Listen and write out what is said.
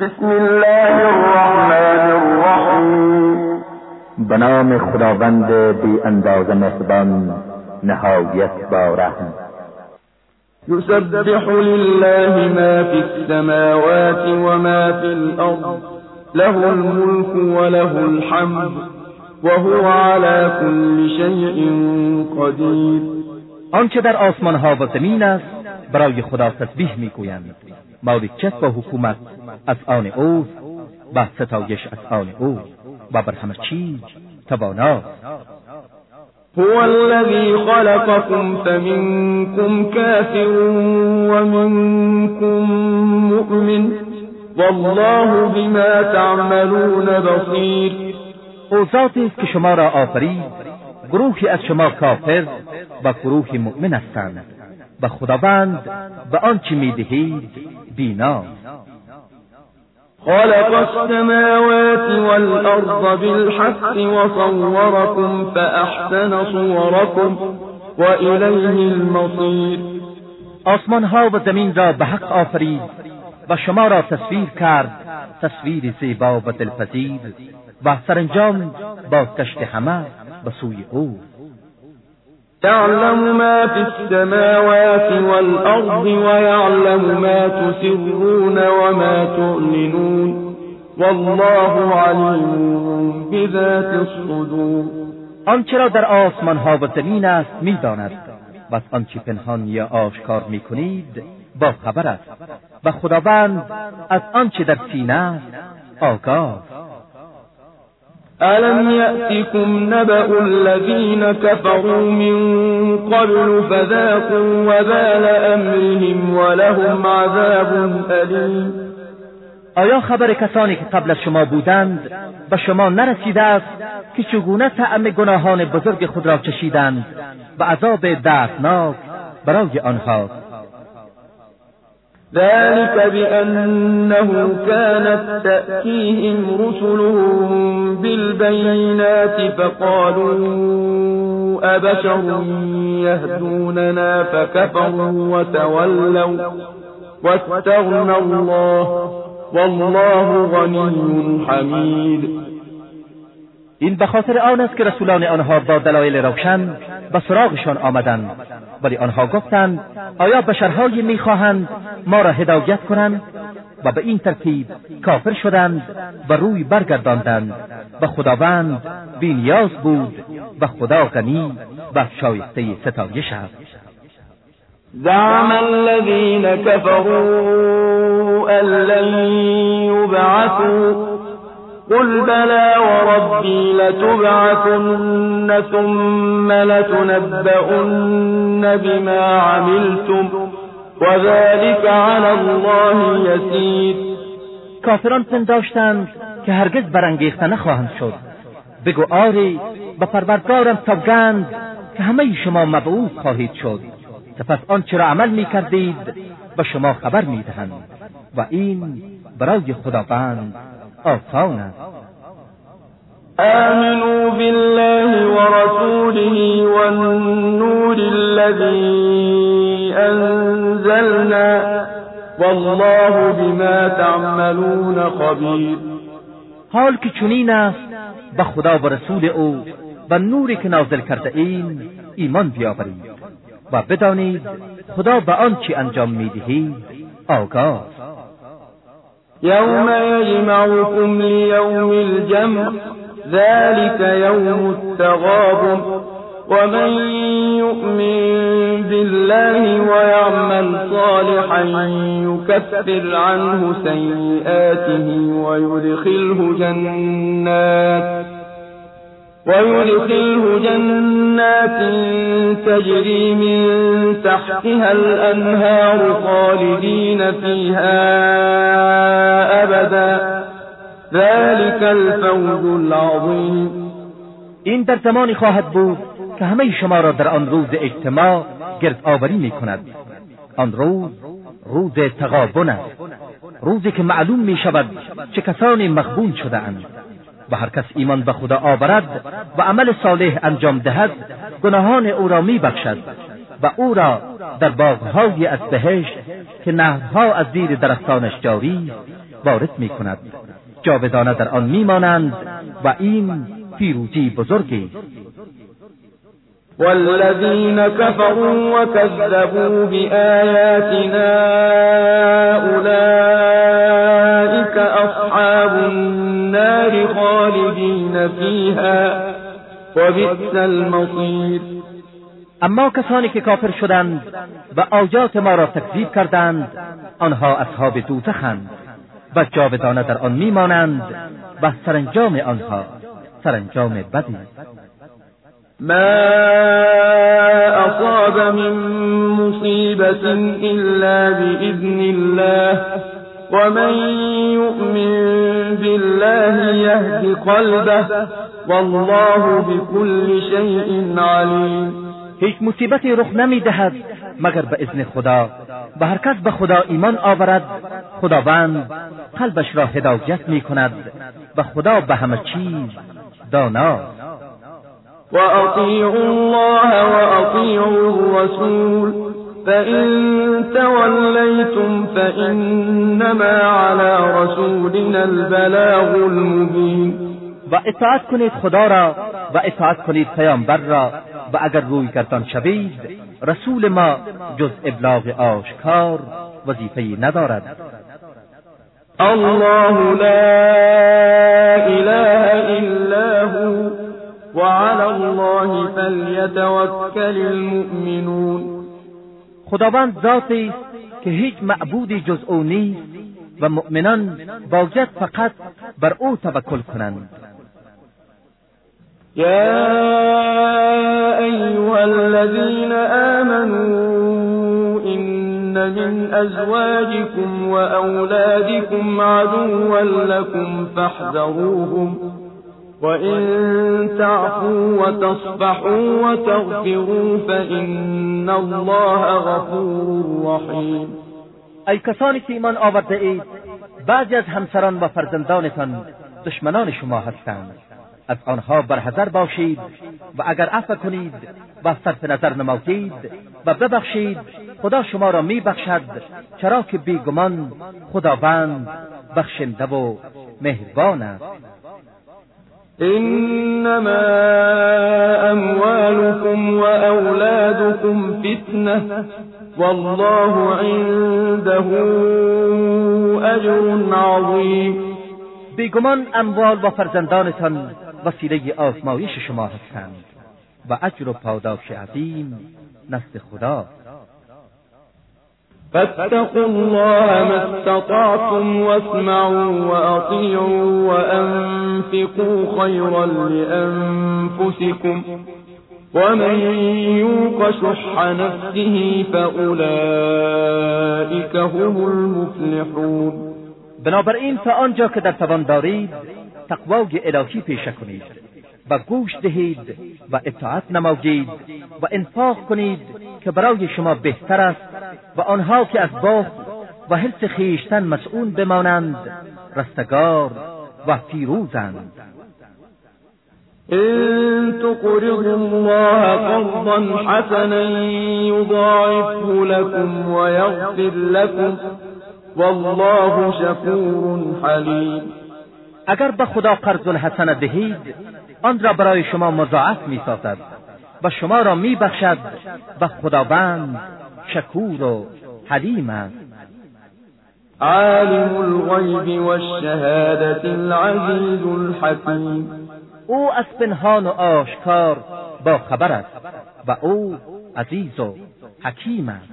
بسم الله الرحمن الرحیم. به نام خداوند بی اندازه مهربان نهایت با رحم. يسبح لله ما في السماوات وما في الأرض له الملك وله الحمد وهو على كل شيء قدیر. آنچه در آسمان ها و زمین است برای خدا تسبیح می‌گویند مالکیت و حکومت از آن اوست و ستایش از آن اوست و بر همه چیز تواناست هو الذي خلقكم فمنكم كافر ومنكم مؤمن. والله بما تعملون بصیر. او ذاتی است که شما را آفرید. گروهی از شما کافر و گروهی مؤمن هستند. و خداوند به آنچه می‌دهید بینا. خلق السماوات والأرض بالحق وصوركم فأحسن صوركم وإليه المصير. آسمان ها و زمین را به حق آفرید و شما را تصویر کرد تصویر زیبا و دلپذیر و سرانجام بازگشت همه به سوی او. يعلم ما في السماوات والأرض ويعلم ما تسرون وما تعلنون والله عليم بذات الصدور. آنچه را در آسمان ها و زمین است می‌داند. و از آنچه پنهان یا آشکار می‌کنید با خبر است. و خداوند از آنچه در سینه است آگاه. ألم يأتكم نبأ الذين كفروا من قبل فذاقوا وبال أمرهم ولهم عذاب أليم. آیا خبر کسانی که قبل از شما بودند به شما نرسیده است که چگونه طعم گناهان بزرگ خود را چشیدند و عذاب دردناک برای آنها؟ ذلك بأنه كانت تأتيهم رسلهم بالبينات فقالوا أبشر يهدوننا فكفروا وتولوا واستغنى الله والله غني حمید این به خاطر آن است که رسولان آنها با دلایل روشن به سراغشان آمدند. ولی آنها گفتند آیا بشرهایی می‌خواهند ما را هدایت کنند؟ و به این ترتیب کافر شدند و روی برگرداندند و خداوند بینیاز بود و خدا غنی و شایسته ستایش است. زعم الذين كفروا أن لن يبعثوا قل بلى وربي لتبعثن ثم لتنبؤن بما عملتم وذلك على الله يسير. کافران پنداشتند که هرگز برانگیخته نخواهند شد. بگو آری به پروردگارم سوگند که همه شما مبعوث خواهید شد. سپس آنچه را عمل می کردید به شما خبر می دهند و این برای خداوند آسان است. آمنوا بالله ورسوله والنور الذي أنزلنا والله بما تعملون خبیر حال که چنین است به خدا و رسول او و نوری که نازل کرده ایم ایمان بیاورید و بدانید خدا به آنچه انجام می‌دهید. آگاه. يوم يجمعكم ليوم الجمع ذلك يوم التغاب ومن يؤمن بالله ويعمل صالحا يكفر عنه سيئاته ويدخله جنات ويدخله جنات تجري من تحتها الأنهار خالدين فيها أبدا. ذلك الفوز العظیم این در زمانی خواهد بود که همه شما را در آن روز اجتماع گرد آوری می کند آن روز روز تغابن است. روزی که معلوم می شود چه کسانی مغبون شده اند و هر کس ایمان به خدا آورد و عمل صالح انجام دهد گناهان او را می بخشد و او را در باغهای از بهشت که نهرها از زیر درختانش جاری وارد می کند جاودانه در آن میمانند و این پیروزی بزرگی والذين كفروا وكذبوا بآياتنا أولئك أصحاب النار خالدين فيها وبئس المصير. اما کسانی که کافر شدند و آیات ما را تکذیب کردند آنها اصحاب دوزخند و جاودانه در آن میمانند و سرانجام آنها سرانجام بدی. ما اصاب من مصیبت الا باذن الله ومن يؤمن بالله يهد قلبه والله بكل شيء عليم هیچ مصیبتی رخ نمی دهد مگر به اذن خدا. و هر کس به خدا ایمان آورد خداوند قلبش را هدایت می کند و خدا به همه چیز داناست. و اطیعوا الله و اطیعوا الرسول فإن توليتم فإنما على رسولنا البلاغ المبين. و اطاعت کنید خدا را و اطاعت کنید پیامبر را و اگر روی گردان شوید رسول ما جز ابلاغ آشکار وظیفه ندارد. الله لا إله إلا هو. وعلى الله فليتوكل المؤمنون. خداوند ذاتی است که هیچ معبودی جز أو نیست و مؤمنان باید فقط بر أو توکل کنند. يا أيها الذين آمنوا إن من أزواجكم وأولادكم عدوا لكم فاحذروهم. وإن تعفوا وتصفحوا وتغفروا فإن الله غفور رحيم ای کسانی که ایمان آورده اید بعضی از همسران و فرزندانتان دشمنان شما هستند. از آنها برحذر باشید و اگر عفو کنید و صرف نظر نمایید و ببخشید خدا شما را میبخشد چرا که بیگمان خداوند بخشنده و مهربان است. انما اموالكم واولادكم فتنه والله عنده اجر عظیم بیگمان اموال و فرزندانتان وسیله آزمایش شما هستند و اجر و پاداش عظیم نزد خدا. فاتقوا الله ما استطعتم واسمعوا وأطيعوا وأنفقوا خيرا لأنفسكم ومن يوق شح نفسه فأولئك هم المفلحون. بنابراین تا آنجا که در توان دارید تقوای الهی پیشه کنید و گوش دهید و اطاعت نمایید و انفاق کنید که برای شما بهتر است و آنها که از باخ و حرس خیشتن مسئول بمانند رستگار و پیروزند. إن تقرضوا الله قرضا حسنا يضاعفه لكم ويغفر لكم والله شكور حليم. اگر به خدا قرض الحسن دهید آن را برای شما مضاعف می سازد و شما را می بخشد و خداوند شکور و حلیم است. عالم الغیب والشهادة العزیز الحکیم. او از پنهان و آشکار با خبر است و او عزیز و حکیم است.